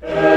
Yeah.